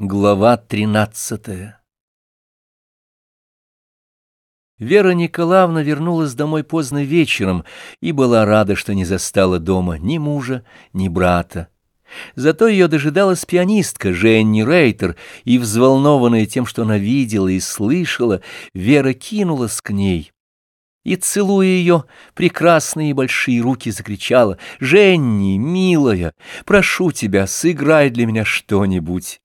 Глава тринадцатая. Вера Николаевна вернулась домой поздно вечером и была рада, что не застала дома ни мужа, ни брата. Зато ее дожидалась пианистка Женни Рейтер, и, взволнованная тем, что она видела и слышала, Вера кинулась к ней. И, целуя ее прекрасные большие руки, закричала «Женни, милая, прошу тебя, сыграй для меня что-нибудь»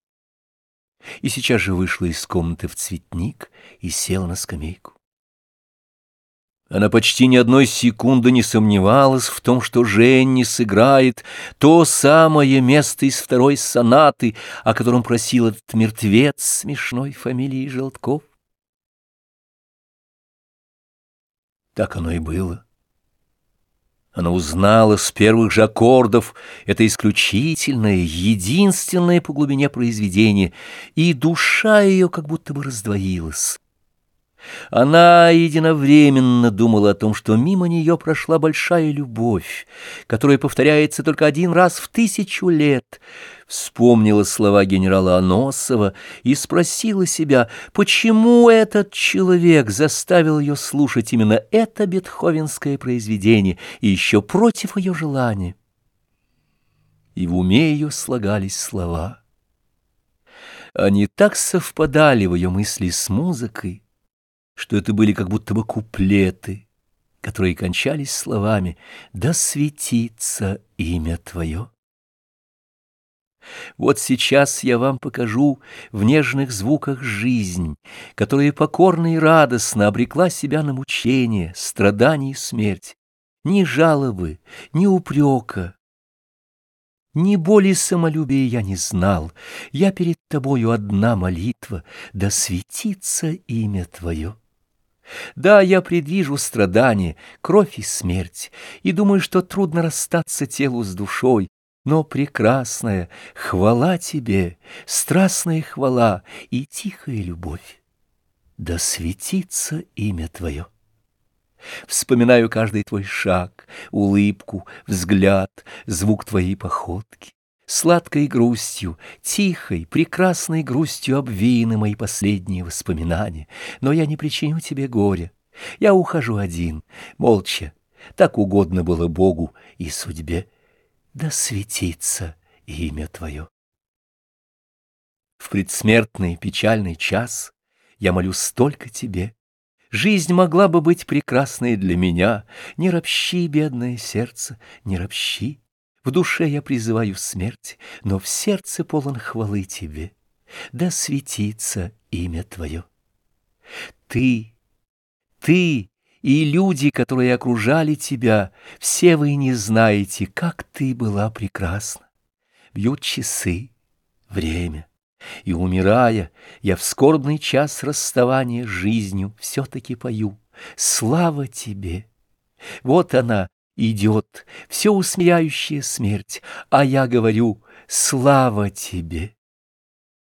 и сейчас же вышла из комнаты в цветник и села на скамейку. Она почти ни одной секунды не сомневалась в том, что Женни сыграет то самое место из второй сонаты, о котором просил этот мертвец смешной фамилии Желтков. Так оно и было. Она узнала с первых же аккордов это исключительное, единственное по глубине произведение, и душа ее как будто бы раздвоилась. Она единовременно думала о том, что мимо нее прошла большая любовь, которая повторяется только один раз в тысячу лет, вспомнила слова генерала Аносова и спросила себя, почему этот человек заставил ее слушать именно это бетховенское произведение и еще против ее желания. И в уме ее слагались слова. Они так совпадали в ее мысли с музыкой, что это были как будто бы куплеты, которые кончались словами «Да светится имя Твое». Вот сейчас я вам покажу в нежных звуках жизнь, которая покорно и радостно обрекла себя на мучение, страдания и смерть. Ни жалобы, ни упрека, ни боли самолюбия я не знал. Я перед тобою одна молитва, да светится имя Твое. Да, я предвижу страдания, кровь и смерть, и думаю, что трудно расстаться телу с душой, но прекрасная хвала тебе, страстная хвала и тихая любовь. Да светится имя твое. Вспоминаю каждый твой шаг, улыбку, взгляд, звук твоей походки. Сладкой грустью, тихой, прекрасной грустью обвеяны мои последние воспоминания, но я не причиню тебе горя. Я ухожу один, молча, так угодно было Богу и судьбе. Да светится имя Твое. В предсмертный печальный час я молюсь только Тебе. Жизнь могла бы быть прекрасной для меня, не ропщи, бедное сердце, не ропщи. В душе я призываю смерть, но в сердце полон хвалы тебе. Да светится имя твое. Ты, ты и люди, которые окружали тебя, все вы не знаете, как ты была прекрасна. Бьют часы, время, и, умирая, я в скорбный час расставания с жизнью все-таки пою. Слава тебе! Вот она, идет, все усмеяющая смерть, а я говорю «Слава тебе!»